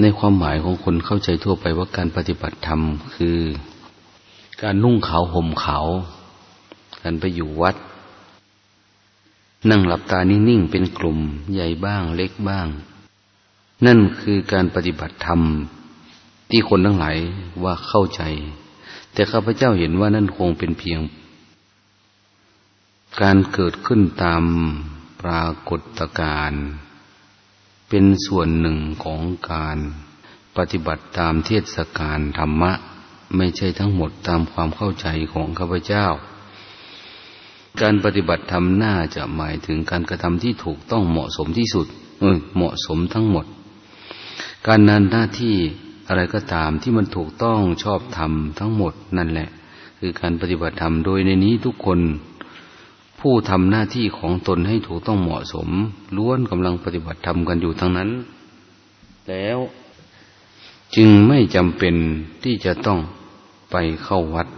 ในความหมายของคนเข้าใจทั่วไปว่าการปฏิบัติธรรมคือ การนุ่งขาวห่มขาวการไปอยู่วัด นั่งหลับตานิ่งๆเป็นกลุ่มใหญ่บ้างเล็กบ้าง นั่นคือการปฏิบัติธรรมที่คนทั้งหลายว่าเข้าใจ แต่ข้าพเจ้าเห็นว่านั่นคงเป็นเพียง การเกิดขึ้นตามปรากฏการณ์ เป็นส่วนหนึ่งของการปฏิบัติตามเทศกาลธรรมะ ไม่ใช่ทั้งหมดตามความเข้าใจของข้าพเจ้า การปฏิบัติธรรมน่าจะหมายถึงการกระทำที่ถูกต้องเหมาะสมที่สุด เออเหมาะสมทั้งหมด การนันหน้าที่อะไรก็ตามที่มันถูกต้องชอบทำทั้งหมดนั่นแหละ คือการปฏิบัติธรรมโดยในนี้ทุกคน ผู้ทำหน้าที่ของตนให้ถูกต้องเหมาะสม ล้วนกำลังปฏิบัติธรรมกันอยู่ทั้งนั้น แล้วจึงไม่จำเป็นที่จะต้องไปเข้าวัด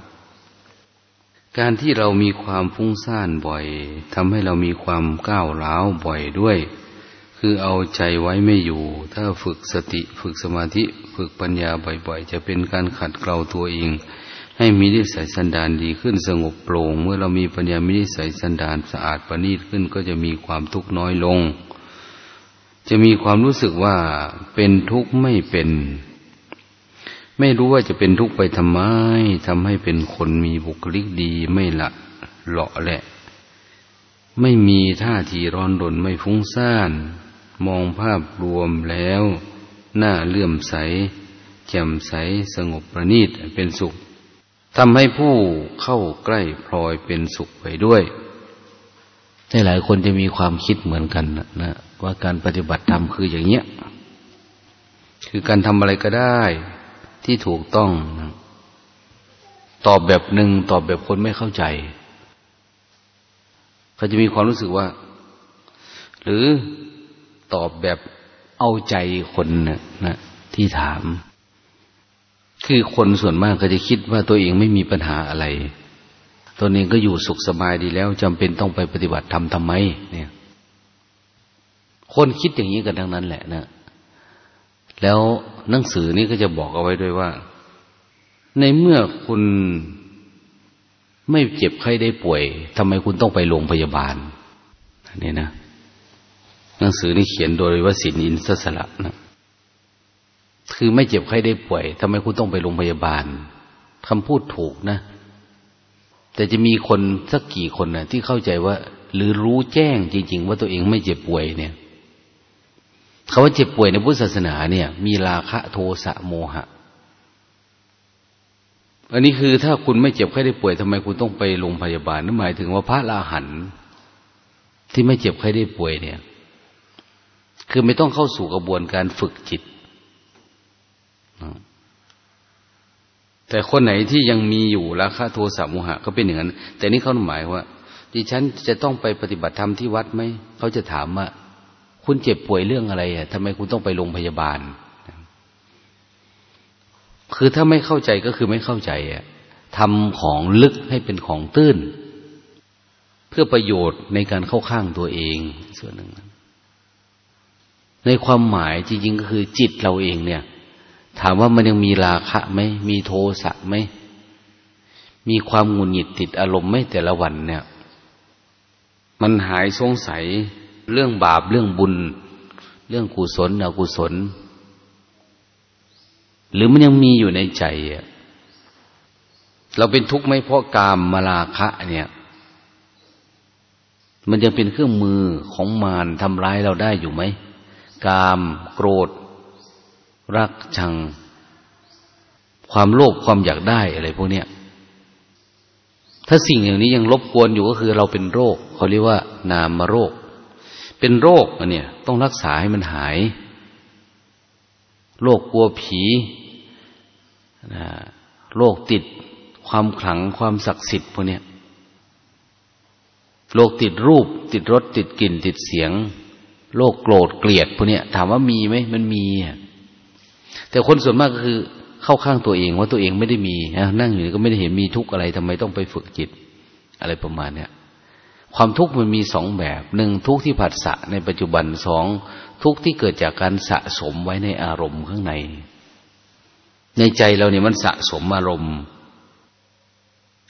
การที่เรามีความฟุ้งซ่านบ่อยทำให้เรามีความก้าวร้าวบ่อยด้วย คือเอาใจไว้ไม่อยู่ ถ้าฝึกสติฝึกสมาธิฝึกปัญญาบ่อย ๆ จะเป็นการขัดเกลาตัวเอง ให้มีนิสัยสันดานดีขึ้นสงบโปร่ง เมื่อเรามีปัญญามีนิสัยสันดานสะอาดประณีตขึ้น ก็จะมีความทุกข์น้อยลง จะมีความรู้สึกว่าเป็นทุกข์ไม่เป็น ไม่รู้ว่าจะเป็นทุกข์ไปทำไมทำให้เป็นคนมีบุคลิกดีไม่ละเลาะแหละ ไม่มีท่าทีร้อนรนไม่ฟุ้งซ่าน มองภาพรวมแล้ว หน้าเลื่อมใส แจ่มใสสงบประณีตเป็นสุข ทำให้ผู้เข้าใกล้พลอยเป็นสุขไปด้วยในหลายคนจะมีความคิดเหมือนกันนะนะว่าการปฏิบัติธรรมคืออย่างเนี้ย คือการทำอะไรก็ได้ที่ถูกต้องนะตอบแบบหนึ่งตอบแบบคนไม่เข้าใจเขาจะมีความรู้สึกว่า หรือตอบแบบเอาใจคนนะนะที่ถาม คือคนส่วนมากก็จะคิดว่าตัวเองไม่มีปัญหาอะไร ตัวเองก็อยู่สุขสบายดีแล้วจำเป็นต้องไปปฏิบัติธรรมทำไม เนี่ย คนคิดอย่างนี้กันทั้งนั้นแหละนะแล้วหนังสือนี้ก็จะบอกเอาไว้ด้วยว่า ในเมื่อคุณไม่เจ็บไข้ได้ป่วยทำไมคุณต้องไปโรงพยาบาลน,นี่นะหนังสือนี้เขียนโดยวสินอินทศละนะ คือไม่เจ็บไข้ได้ป่วยทำไมคุณต้องไปโรงพยาบาลคำพูดถูกนะ แต่จะมีคนสักกี่คนนะที่เข้าใจว่า หรือรู้แจ้งจริง ๆ ว่าตัวเองไม่เจ็บป่วยเนี่ยคาว่าเจ็บป่วยในพุทธศาสนาเนี่ย มีราคะโทสะโมหะ อันนี้คือถ้าคุณไม่เจ็บไข้ได้ป่วยทำไมคุณต้องไปโรงพยาบาลนั่นหมายถึงว่าพระลาหันที่ไม่เจ็บไข้ได้ป่วยเนี่ย คือไม่ต้องเข้าสู่กระบวนการฝึกจิต แต่คนไหนที่ยังมีอยู่ราคะโทสะโมหะก็เป็นอย่างนั้น แต่นี่เขาหมายว่าดิฉันจะต้องไปปฏิบัติธรรมที่วัดไหม เขาจะถามว่า คุณเจ็บป่วยเรื่องอะไรอะทำไมคุณต้องไปโรงพยาบาล คือถ้าไม่เข้าใจก็คือไม่เข้าใจอะทำของลึกให้เป็นของตื้น เพื่อประโยชน์ในการเข้าข้างตัวเองส่วนหนึ่ง ในความหมายจริงๆก็คือจิตเราเองเนี่ย ถามว่ามันยังมีราคะไหมมีโทสะไหมมีความหงุดหงิดติดอารมณ์ไหมแต่ละวันเนี่ย มันหายสงสัยเรื่องบาปเรื่องบุญ เรื่องกุศลอกุศล หรือมันยังมีอยู่ในใจอะเราเป็นทุกข์ไหมเพราะกามมาราคะ เนี่ย มันยังเป็นเครื่องมือของมารทำร้ายเราได้อยู่ไหม กาม โกรธ รักชัง ความโลภความอยากได้อะไรพวกเนี้ยถ้าสิ่งอย่างนี้ยังรบกวนอยู่ก็คือเราเป็นโรคเขาเรียกว่านามโรค เป็นโรคอันเนี้ยต้องรักษาให้มันหาย โรคกลัวผีโรคติดความขลังความศักดิ์สิทธิ์พวกเนี้ยโรคติดรูป ติดรสติดกลิ่น ติดเสียงโรคโกรธเกลียดพวกเนี้ยถามว่ามีไหมมันมี แต่คนส่วนมากก็คือเข้าข้างตัวเองว่าตัวเองไม่ได้มีนั่งอยู่ก็ไม่ได้เห็นมีทุกข์อะไรทำไมต้องไปฝึกจิต อะไรประมาณเนี้ยความทุกข์มันมีสองแบบหนึ่งทุกข์ที่ผัสสะในปัจจุบันสองทุกข์ที่เกิดจากการสะสมไว้ในอารมณ์ข้างใน ในใจเราเนี่ยมันสะสมอารมณ์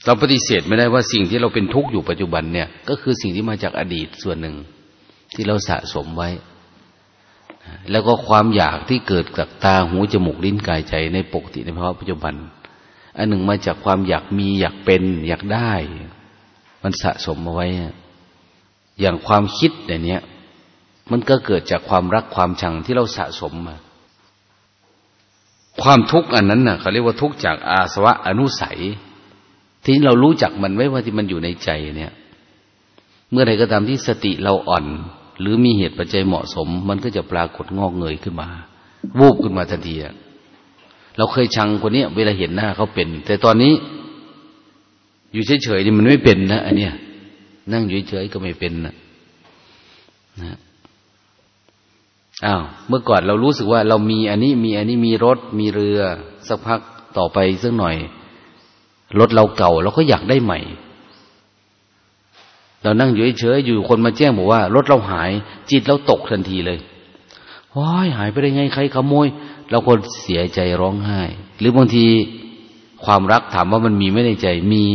เราปฏิเสธไม่ได้ว่าสิ่งที่เราเป็นทุกข์อยู่ปัจจุบันเนี่ย ก็คือสิ่งที่มาจากอดีตส่วนหนึ่งที่เราสะสมไว้ แล้วก็ความอยากที่เกิดจากตาหูจมูกลิ้นกายใจในปกติในภาวะปัจจุบัน อันหนึ่งมาจากความอยากมีอยากเป็น อยากได้ มันสะสมเอาไว้ อย่างความคิดอย่างนี้มันก็เกิดจากความรักความชังที่เราสะสมมา ความทุกข์อันนั้นน่ะเขาเรียกว่าทุกข์จากอาสวะอนุสัย ที่เรารู้จักมันไว้ว่าที่มันอยู่ในใจเนี่ย เมื่อใดก็ตามที่สติเราอ่อน หรือมีเหตุปัจจัยเหมาะสม มันก็จะปรากฏงอกเงยขึ้นมา วูบขึ้นมาทันทีเราเคยชังคนนี้เวลาเห็นหน้าเขาเป็น แต่ตอนนี้ อยู่เฉยๆนี่มันไม่เป็นนะอันเนี้ยนั่งอยู่เฉยๆก็ไม่เป็นนะนะอ้าวเมื่อก่อนเรารู้สึกว่าเรามีอันนี้มีอันนี้มีรถมีเรือ สักพักต่อไปสักหน่อยรถเราเก่าเราก็อยากได้ใหม่ เรานั่งอยู่เฉยๆอยู่คนมาแจ้งบอกว่ารถเราหาย จิตเราตกทันทีเลยว้ายหายไปได้ไงใครขโมย เราคนเสียใจร้องไห้ หรือบางทีความรักถามว่ามันมีไม่ในใจมี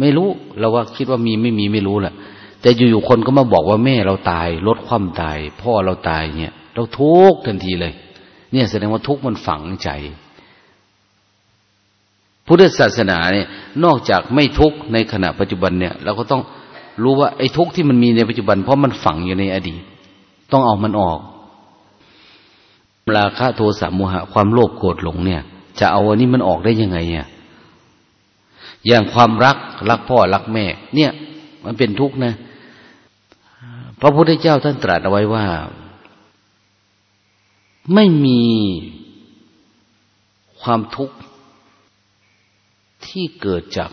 ไม่รู้ เราว่าคิดว่ามีไม่มีไม่รู้แหละแต่อยู่ๆคนก็มาบอกว่าแม่เราตายลดความตาย พ่อเราตายเนี่ยเราทุกข์ทันทีเลย เนี่ยแสดงว่าทุกข์มันฝังใจ พุทธศาสนาเนี่ยนอกจากไม่ทุกข์ในขณะปัจจุบันเนี่ยเราก็ต้อง รู้ว่าไอ้ทุกข์ที่มันมีในปัจจุบัน เพราะมันฝังอยู่ในอดีต ต้องเอามันออกราคะโทสะโมหะ ความโลภโกรธหลงเนี่ย จะเอาอันนี้มันออกได้ยังไงเนี่ยอย่างความรักรักพ่อรักแม่ เนี่ย มันเป็นทุกข์นะ พระพุทธเจ้าท่านตรัสเอาไว้ว่า ไม่มีความทุกข์ที่เกิดจาก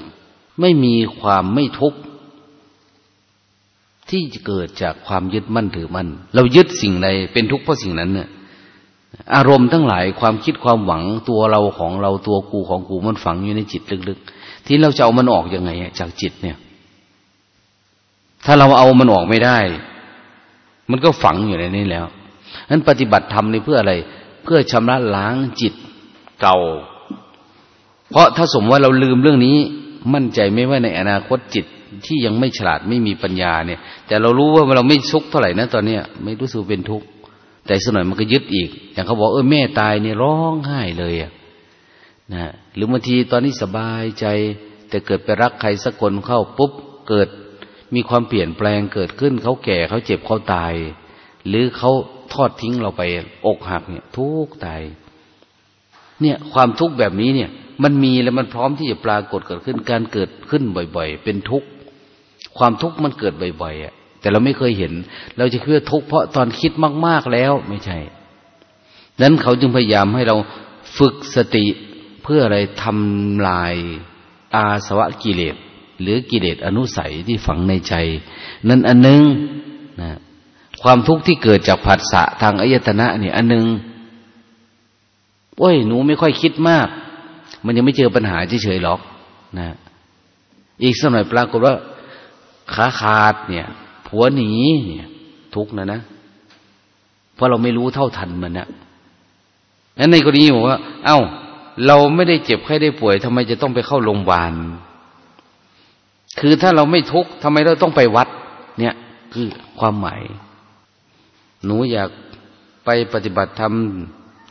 ไม่มีความไม่ทุกข์ ที่เกิดจากความยึดมั่นถือมั่น เรายึดสิ่งใดเป็นทุกข์เพราะสิ่งนั้นเนี่ยอารมณ์ทั้งหลายความคิดความหวังตัวเราของเราตัวกูของกูมันฝังอยู่ในจิตลึกๆ ที่เราจะเอามันออกยังไงจากจิตเนี่ย ถ้าเราเอามันออกไม่ได้ มันก็ฝังอยู่ในนี้แล้วนั้นปฏิบัติธรรมนี่เพื่ออะไร เพื่อชำระล้างจิตเก่า เพราะถ้าสมมติว่าเราลืมเรื่องนี้ มั่นใจไม่ว่าในอนาคตจิต ที่ยังไม่ฉลาดไม่มีปัญญาเนี่ย แต่เรารู้ว่าเราไม่ทุกข์เท่าไหร่นะตอนเนี้ยไม่รู้สึกเป็นทุกข์แต่สนอยมันก็ยึดอีก อย่างเขาบอกเออแม่ตายเนี่ยร้องไห้เลยอะนะหรือบางทีตอนนี้สบายใจ แต่เกิดไปรักใครสักคนเข้าปุ๊บเกิดมีความเปลี่ยนแปลงเกิดขึ้น เขาแก่เขาเจ็บเขาตาย หรือเขาทอดทิ้งเราไปอกหักเนี่ย ทุกตายเนี่ยความทุกข์แบบนี้เนี่ย มันมีแล้วมันพร้อมที่จะปรากฏเกิดขึ้นการเกิดขึ้นบ่อย ๆ เป็นทุกข์ ความทุกข์มันเกิดบ่อยๆแต่เราไม่เคยเห็น เราจะคิดว่าทุกข์เพราะตอนคิดมาก ๆแล้วไม่ใช่นั้นเขาจึงพยายามให้เราฝึกสติเพื่ออะไรทำลายอาสวะกิเลสหรือกิเลสอนุสัยที่ฝังในใจ นั่นอันนึงนะความทุกข์ที่เกิดจากผัสสะทางอายตนะเนี่ยอันนึงโอ้ยหนูไม่ค่อยคิดมาก มันยังไม่เจอปัญหาเฉยๆหรอกนะ อีกสักหน่อยปรากฏว่า ขาขาดเนี่ย ผัวหนีเนี่ย ทุกนะนะ เพราะเราไม่รู้เท่าทันมันนะนั้นในกรณีบอกว่า เอา้า เราไม่ได้เจ็บไข้ได้ป่วยทำไมจะต้องไปเข้าโรงพยาบาล คือถ้าเราไม่ทุกข์ทำไมเราต้องไปวัด เนี่ย คือความหมาย หนูอยากไปปฏิบัติธรรม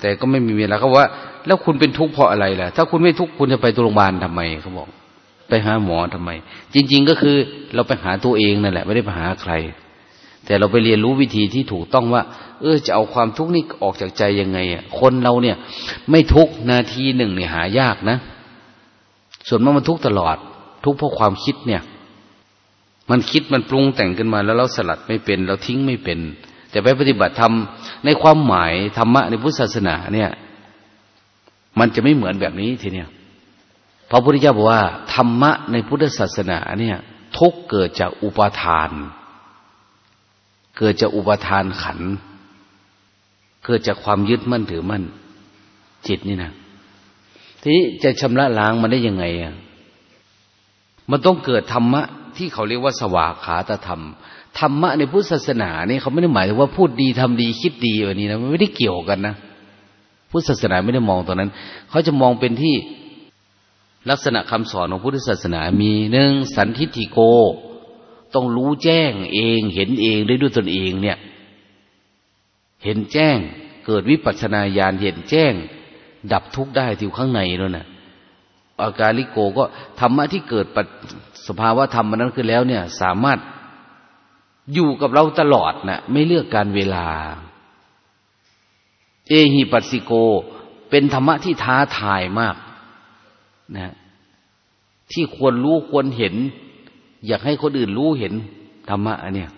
แต่ก็ไม่มีเวลาเขาว่า แล้วคุณเป็นทุกข์เพราะอะไรล่ะ ถ้าคุณไม่ทุกข์คุณจะไปโรงพยาบาลทำไมเขาบอก ไปหาหมอทำไม จริง ๆ ก็คือเราไปหาตัวเองนั่นแหละ ไม่ได้ไปหาใคร แต่เราไปเรียนรู้วิธีที่ถูกต้องว่า เออจะเอาความทุกข์นี่ออกจากใจยังไงอะคนเราเนี่ย ไม่ทุกนาทีหนึ่งเนี่ยหายากนะ ส่วนมากมันทุกตลอด ทุกเพราะความคิดเนี่ย มันคิดมันปรุงแต่งขึ้นมาแล้วเราสลัดไม่เป็น เราทิ้งไม่เป็น แต่ไปปฏิบัติธรรมในความหมายธรรมะในพุทธศาสนาเนี่ย มันจะไม่เหมือนแบบนี้ทีเนี้ย พระพุทธเจ้าบอกว่า ธรรมะในพุทธศาสนาเนี่ย ทุกเกิดจากอุปทาน เกิดจากอุปทานขัน เกิดจากความยึดมั่นถือมั่น จิตนี่นะทีนี้จะชำระล้างมันได้ยังไงอะมันต้องเกิดธรรมะที่เขาเรียกว่าสวากขาตธรรมธรรมะในพุทธศาสนาเนี่ยเขาไม่ได้หมายถึงว่าพูดดีทำดีคิดดีแบบนี้นะมันไม่ได้เกี่ยวกันนะพุทธศาสนาไม่ได้มองตรงนั้น เขาจะมองเป็นที่ ลักษณะคำสอนของพุทธศาสนามีหนึ่งสันทิฏฐิโก ต้องรู้แจ้งเองเห็นเองได้ด้วยตนเองเนี่ย เห็นแจ้งเกิดวิปัสสนาญาณเห็นแจ้ง ดับทุกข์ได้ที่ข้างในแล้วนะอาการลิโกก็ธรรมะที่เกิดสภาวะธรรมมันนั้นคือแล้วเนี่ย สามารถอยู่กับเราตลอดนะ่ะ ไม่เลือกการเวลา เอหิปัสสิโก เป็นธรรมะที่ท้าทายมาก นะที่ควรรู้ควรเห็น อยากให้คนอื่นรู้เห็นธรรมะเนี้ย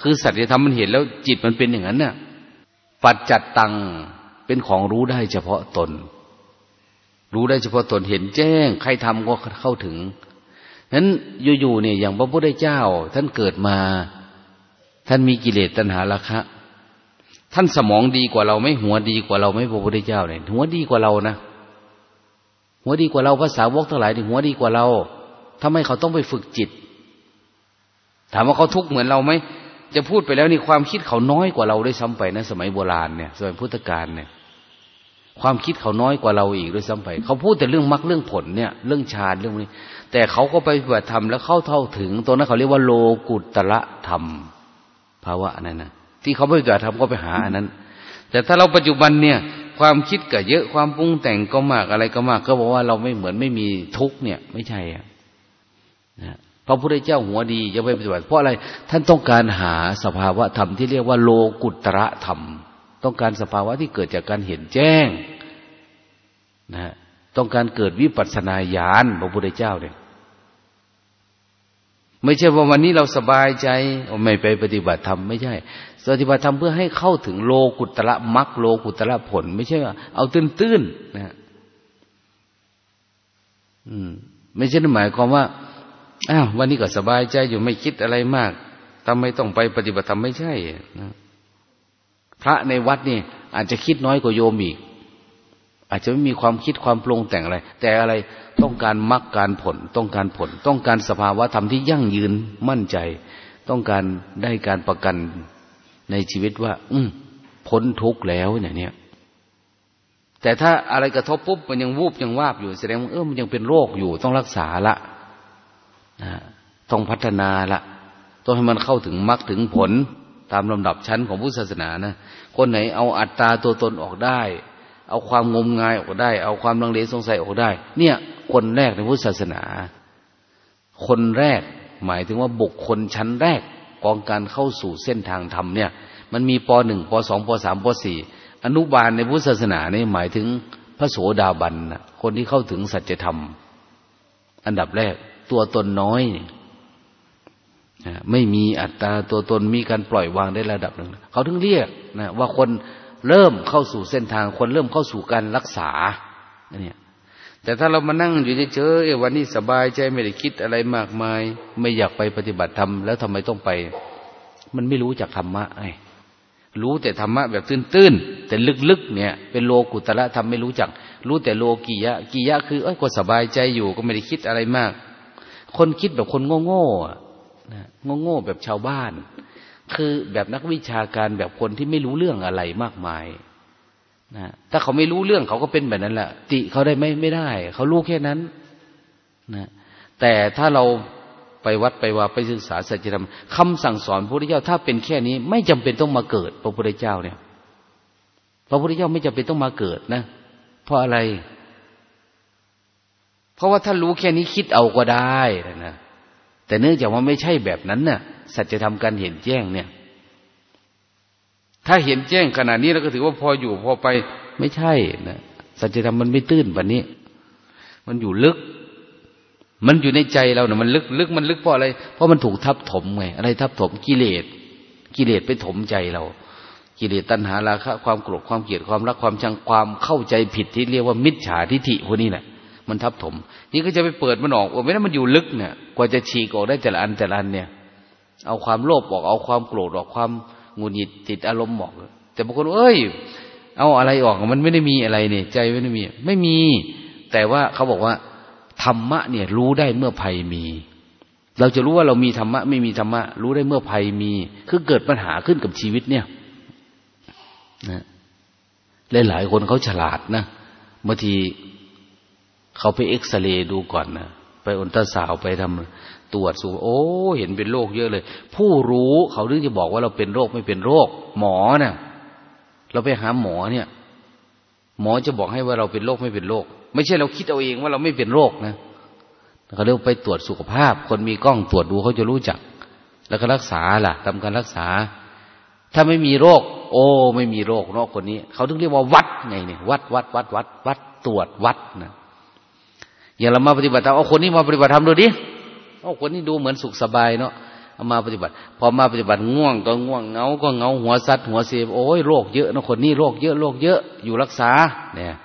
คือสัจธรรมมันเห็นแล้วจิตมันเป็นอย่างนั้นน่ะปัจจัดตังเป็นของรู้ได้เฉพาะตน รู้ได้เฉพาะตนเห็นแจ้ง ใครทำก็เข้าถึงนั้นอยู่ๆเนี่ยอย่างพระพุทธเจ้า ท่านเกิดมา ท่านมีกิเลสตัณหาราคะ ท่านสมองดีกว่าเราไม่หัวดีกว่าเราไม่พระพุทธเจ้าเนี่ยหัวดีกว่าเรานะ หัวดีกว่าเราภาษาวกทั้งหลายนี่หัวดีกว่าเราทำไมเขาต้องไปฝึกจิต ถามว่าเขาทุกข์เหมือนเราไหมจะพูดไปแล้วนี่ความคิดเขาน้อยกว่าเราด้วยซ้ำไปนะ สมัยโบราณเนี่ยสมัยพุทธกาลเนี่ย ความคิดเขาน้อยกว่าเราอีกด้วยซ้ำไป เขาพูดแต่เรื่องมรรคเรื่องผลเนี่ย เรื่องฌานเรื่องนี้ แต่เขาก็ไปปฏิบัติธรรมแล้วเข้าเท่าถึงตัวนั้นเขาเรียกว่าโลกุตระธรรม ภาวะนั้นนะที่เขาไปปฏิบัติธรรมก็ไปหาอันนั้น แต่ถ้าเราปัจจุบันเนี่ย ความคิดก็เยอะความปรุงแต่งก็มากอะไรก็มาก ก็บอกว่าเราไม่เหมือนไม่มีทุกเนี่ย ไม่ใช่อะนะพระพุทธเจ้าหัวดีจะไปปฏิบัติ เพราะอะไร ท่านต้องการหาสภาวะธรรมที่เรียกว่าโลกุตระธรรม ต้องการสภาวะที่เกิดจากการเห็นแจ้งนะต้องการเกิดวิปัสสนาญาณพระพุทธเจ้าเนี่ยไม่ใช่ว่าวันนี้เราสบายใจไม่ไปปฏิบัติธรรมไม่ใช่ ปฏิบัติธรรมเพื่อให้เข้าถึงโลกุตระมรรคโลกุตระผล ไม่ใช่ว่าเอาตื้นๆนะอืม ไม่ใช่หมายความว่าอ้าววันนี้ก็สบายใจอยู่ไม่คิดอะไรมากทำไมต้องไปปฏิบัติธรรมไม่ใช่นะพระในวัดนี่อาจจะคิดน้อยกว่าโยมอีก อาจจะไม่มีความคิดความปรุงแต่งอะไร แต่อะไรต้องการมรรคการผล ต้องการผล ต้องการสภาวะธรรมที่ยั่งยืนมั่นใจ ต้องการได้การประกัน ในชีวิตว่า อืมพ้นทุกข์แล้วเนี่ยเนี่ย แต่ถ้าอะไรกระทบปุ๊บมันยังวูบยังวาบอยู่แสดงว่าเออมันยังเป็นโรคอยู่ ต้องรักษาละนะต้องพัฒนาละต้องให้มันเข้าถึงมรรคถึงผลตามลำดับชั้นของพุทธศาสนานะ คนไหนเอาอัตตาตัวตนออกได้ เอาความงมงายออกได้ เอาความลังเลสงสัยออกได้ เนี่ย คนแรกในพุทธศาสนา คนแรกหมายถึงว่าบุคคลชั้นแรกกองการเข้าสู่เส้นทางธรรมเนี่ย มันมีปหนึ่งปสองปสามปสี่อนุบาลในพุทธศาสนาเนี่ยหมายถึงพระโสดาบันนะคนที่เข้าถึงสัจธรรม อันดับแรก ตัวตนน้อยไม่มีอัตตาตัวตนมีการปล่อยวางได้ระดับหนึ่งเขาถึงเรียกนะว่าคนเริ่มเข้าสู่เส้นทาง คนเริ่มเข้าสู่การรักษาเนี่ยแต่ถ้าเรามานั่งอยู่เฉยๆวันนี้สบายใจไม่ได้คิดอะไรมากมาย ไม่อยากไปปฏิบัติธรรมแล้วทำไมต้องไป มันไม่รู้จักธรรมะไอ้ รู้แต่ธรรมะแบบตื้นๆแต่ลึกๆเนี่ย เป็นโลกุตระธรรมไม่รู้จัก รู้แต่โลกียะกียะคือเอ้ยก็สบายใจอยู่ก็ไม่ได้คิดอะไรมาก คนคิดแบบคนโง่ๆนะโง่ๆแบบชาวบ้าน คือแบบนักวิชาการแบบคนที่ไม่รู้เรื่องอะไรมากมายนะถ้าเขาไม่รู้เรื่องเขาก็เป็นแบบนั้นแหละติเขาได้ไม่ไม่ได้ เขารู้แค่นั้นนะแต่ถ้าเรา ไปวัดไปว่าไปศึกษาสัจธรรมคำสั่งสอนพระพุทธเจ้าถ้าเป็นแค่นี้ ไม่จำเป็นต้องมาเกิด พระพุทธเจ้าเนี่ย พระพุทธเจ้าไม่จำเป็นต้องมาเกิดนะ เพราะอะไร เพราะว่าถ้ารู้แค่นี้คิดเอาก็ได้นะแต่เนื่องจากว่าไม่ใช่แบบนั้นนะ่ะสัจธรรมการเห็นแจ้งเนี่ย ถ้าเห็นแจ้งขนาดนี้เราก็ถือว่าพออยู่พอไปไม่ใช่นะสัจธรรมมันไม่ตื้นแบบนี้ มันอยู่ลึก มันอยู่ในใจเราเนะ่ยมันลึกลึกมันลึกเพราะอะไร เพราะมันถูกทับถมไงอะไรทับถมกิเลสกิเลสไปถมใจเรา กิเลสตัณหาราคะความโกรธความเกลียดความรักความชังความเข้าใจผิดที่เรียกว่ามิจฉาทิฏฐิพวกนี้แหละมันทับถม นี่ก็จะไปเปิดมันออกโอ้ไม่ได้มันอยู่ลึกเนี่ยกว่าจะฉีกออกได้แต่ละอันแต่ละอันเนี่ย เอาความโลภออกเอาความโกรธออกความหงุนหงิดติดอารมณ์บอกแต่บางคนเอ้ย เอาอะไรออกมันไม่ได้มีอะไรเนี่ยใจไม่ได้มี ไม่มี แต่ว่าเขาบอกว่า ธรรมะเนี่ยรู้ได้เมื่อภัยมี เราจะรู้ว่าเรามีธรรมะไม่มีธรรมะ รู้ได้เมื่อภัยมี คือเกิดปัญหาขึ้นกับชีวิตเนี่ยนะหลายๆคนเขาฉลาดนะบางทีเขาไปเอ็กซเรย์ดูก่อนนะไปอุลตราสาวไปทำตรวจสูโอ้ เห็นเป็นโรคเยอะเลย ผู้รู้เขาถึงจะบอกว่าเราเป็นโรคไม่เป็นโรค หมอเนะ่ยเราไปหาหมอเนี่ย หมอจะบอกให้ว่าเราเป็นโรคไม่เป็นโรค ไม่ใช่เราคิดเอาเองว่าเราไม่เป็นโรคนะเขาเรียกไปตรวจสุขภาพ คนมีกล้องตรวจดูเขาจะรู้จัก แล้วก็รักษาล่ะทำการรักษา ถ้าไม่มีโรค โอ้ ไม่มีโรคเนาะคนนี้ เขาถึงเรียกว่าวัดไงเนี่ยวัดวัดวัดวัดวัดตรวจวัดนะอย่าเรามาปฏิบัติธรรมเอาคนนี้มาปฏิบัติธรรมดูดิเอาคนนี้ดูเหมือนสุขสบายเนาะเอามาปฏิบัติ พอมาปฏิบัติง่วงก็ง่วงเงา ก็เงาหัวซัดหัวเสียโอ้ยโรคเยอะนะคนนี้โรคเยอะโรคเยอะอยู่รักษา เนี่ย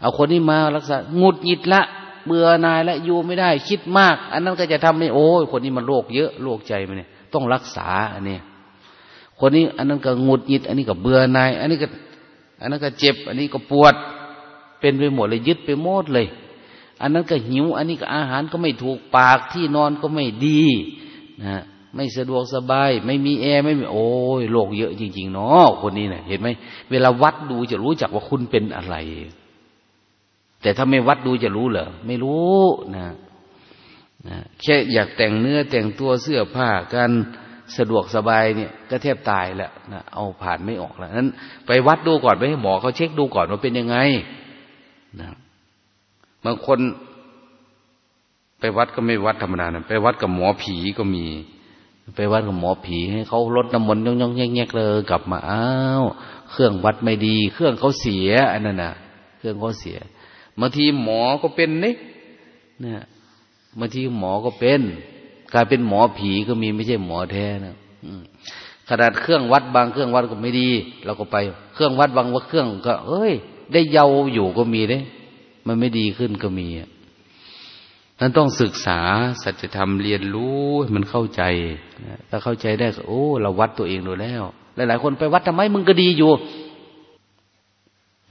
เอาคนนี้มารักษางุดหงิดละเบื่อนายและอยู่ไม่ได้ คิดมาก อันนั้นก็จะทำให้โอ้ยคนนี้มันโรคเยอะโรคใจมันเนี่ย ต้องรักษาอันนี้คนนี้อันนั้นก็งุดหงิด อันนี้ก็เบื่อนาย อันนี้ก็ อันนั้นก็เจ็บ อันนี้ก็ปวด เป็นไปหมดเลยยึดไปหมดเลย อันนั้นก็หิว อันนี้ก็อาหารก็ไม่ถูกปากที่นอนก็ไม่ดีนะไม่สะดวกสบาย ไม่มีแอร์ไม่มีโอ้ยโรคเยอะจริง ๆ เนาะคนนี้เนะ่ยเห็นไหมเวลาวัดดูจะรู้จักว่าคุณเป็นอะไร แต่ถ้าไม่วัดดูจะรู้เหรอไม่รู้นะนะแค่อยากแต่งเนื้อแต่งตัวเสื้อผ้าการสะดวกสบายเนี่ย ก็แทบตายแล้วนะเอาผ่านไม่ออกแล้วนั้น ไปวัดดูก่อนไปให้หมอเขาเช็คดูก่อนว่าเป็นยังไงนะบางคน ไปวัดก็ไม่วัดธรรมดานะไปวัดกับหมอผีก็มี ไปวัดกับหมอผีให้เขาลดน้ำมนต์ย่องย่องแยกๆเลยกลับมาอ้าวเครื่องวัดไม่ดี เครื่องเขาเสียอันนั้นนะเครื่องเขาเสีย บางทีหมอก็เป็นนี่เนี่ยบางทีหมอก็เป็น กลายเป็นหมอผีก็มีไม่ใช่หมอแท้นะขนาดเครื่องวัดบางเครื่องวัดก็ไม่ดีเราก็ไป เครื่องวัดบางว่าเครื่องก็เอ้ย ได้เยาอยู่ก็มีเด้มันไม่ดีขึ้นก็มีนั้นต้องศึกษาสัจธรรมเรียนรู้มันเข้าใจถ้าเข้าใจได้โอ้ เราวัดตัวเองดูแล้ว หลาย ๆ คนไปวัดทำไมมึงก็ดีอยู่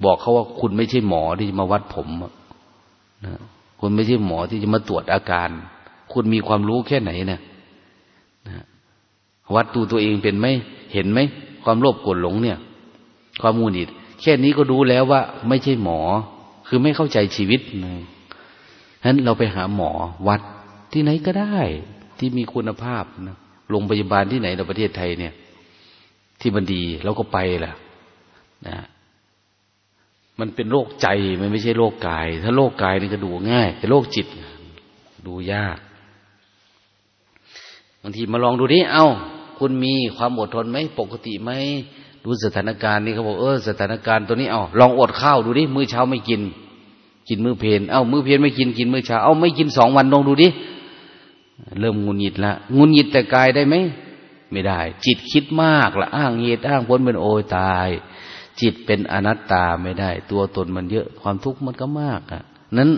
บอกเขาว่าคุณไม่ใช่หมอที่จะมาวัดผมนะคุณไม่ใช่หมอที่จะมาตรวจอาการ คุณมีความรู้แค่ไหนเนะนะวัดดูตัวเองเป็นไหมเห็นไหมความโลภโกรธหลงเนี่ย ความมูนิดแค่นี้ก็รู้แล้วว่า ไม่ใช่หมอ คือไม่เข้าใจชีวิตเลยฉะนั้นเราไปหาหมอวัดที่ไหนก็ได้ ที่มีคุณภาพนะโรงพยาบาลที่ไหนในประเทศไทยเนี่ย ที่มันดีเราก็ไปแหละนะ มันเป็นโรคใจมันไม่ใช่โรคกาย ถ้าโรคกายนี่ก็ดูง่าย แต่โรคจิต ดูยากบางทีมาลองดูนี่เอา้า คุณมีความอดทนไหมปกติไหมดูสถานการณ์นี่เขาบอกเออสถานการณ์ตัวนี้เอาลองอดข้าวดูดิมื้อเช้าไม่กิน กินมื้อเพลนเอา้ามื้อเพลนไม่กินกินมื้อเช้าเอาไม่กินสองวันลองดูดิเริ่มงุนหิดละงุนหิดแต่กายได้ไหมไม่ได้ จิตคิดมากละอ้างเหตุอ้างผลเป็นโอยตาย จิตเป็นอนัตตาไม่ได้ ตัวตนมันเยอะความทุกข์มันก็มากอะ นั้น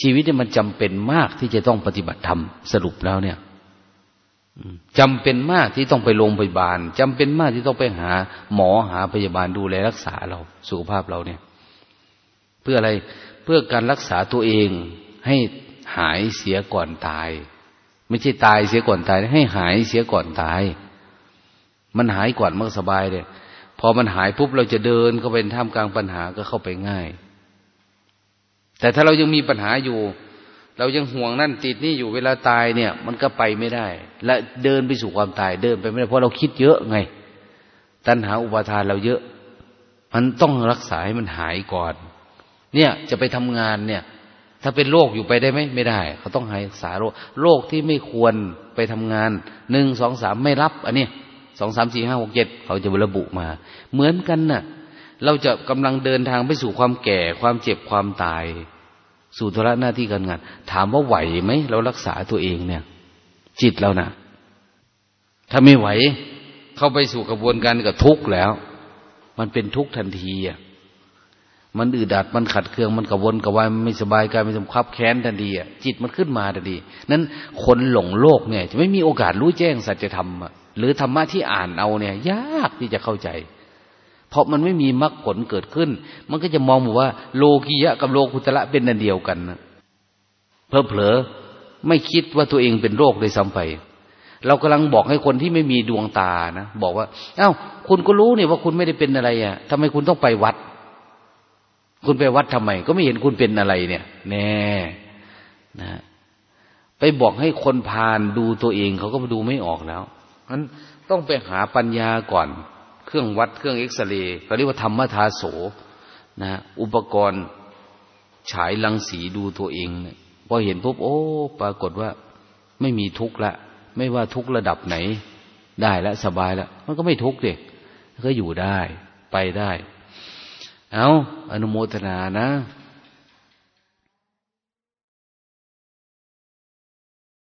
ชีวิตเนี่ยมันจำเป็นมากที่จะต้องปฏิบัติธรรมสรุปแล้วเนี่ยจำเป็นมากที่ต้องไปโรงพยาบาลจำเป็นมากที่ต้องไปหา หมอหาพยาบาลดูแลรักษาเราสุขภาพเราเนี่ย เพื่ออะไรเพื่อการรักษาตัวเองให้หายเสียก่อนตาย ไม่ใช่ตายเสียก่อนตาย ให้หายเสียก่อนตาย มันหายก่อนมันสบายเลย พอมันหายปุ๊บเราจะเดินเข้าไปท่ามกลางปัญหาก็เข้าไปง่าย แต่ถ้าเรายังมีปัญหาอยู่ เรายังห่วงนั่นติดนี่อยู่เวลาตายเนี่ย มันก็ไปไม่ได้ และเดินไปสู่ความตายเดินไปไม่ได้เพราะเราคิดเยอะไง ตัณหาอุปาทานเราเยอะ มันต้องรักษาให้มันหายก่อน เนี่ยจะไปทำงานเนี่ย ถ้าเป็นโรคอยู่ไปได้ไหมไม่ได้ เขาต้องหายรักษาโรคโรคที่ไม่ควรไปทำงานหนึ่งสองสามไม่รับ อันนี้ สองสามสี่ห้าหกเจ็ดเขาจะระบุมา เหมือนกันน่ะ เราจะกำลังเดินทางไปสู่ความแก่ ความเจ็บความตาย สู่ธุระหน้าที่การงาน ถามว่าไหวไหมเรารักษาตัวเองเนี่ย จิตเรานะ่ะ ถ้าไม่ไหว เข้าไปสู่กระบวนการกับทุกข์แล้ว มันเป็นทุกข์ทันทีอะมันอึดอัดมันขัดเคืองมันกระวนกระวายมันไม่สบายกายมันสมคับแค้นทันทีอะจิตมันขึ้นมาทันทีนั้นคนหลงโลกเนี่ย จะไม่มีโอกาสรู้แจ้งสัจธรรมอะ หรือธรรมะที่อ่านเอาเนี่ย ยากที่จะเข้าใจ เพราะมันไม่มีมรรคผลเกิดขึ้น มันก็จะมองว่า โลกียะกับโลกุตระเป็นนันเดียวกันเพอเผลอไม่คิดว่าตัวเองเป็นโรคเลยซ้ำไป เรากำลังบอกให้คนที่ไม่มีดวงตานะบอกว่า เอา้า คุณก็รู้เนี่ยว่าคุณไม่ได้เป็นอะไรอะ่ะทำไมคุณต้องไปวัด คุณไปวัดทำไม ก็ไม่เห็นคุณเป็นอะไรเนี่ย แน่นะ ไปบอกให้คนพานดูตัวเองเขาก็ดูไม่ออกแล้ว นั้นต้องไปหาปัญญาก่อน เครื่องวัดเครื่องเอ็กซเรย์เขาเรียกว่าธรรมทาโสนะอุปกรณ์ฉายรังสีดูตัวเองเนี่ยพอเห็นปุ๊บโอ้ ปรากฏว่า ไม่มีทุกข์ละ ไม่ว่าทุกข์ระดับไหน ได้แล้วสบายแล้วมันก็ไม่ทุกข์เด็กก็อยู่ได้ ไปได้ เอาอนุโมทนานะ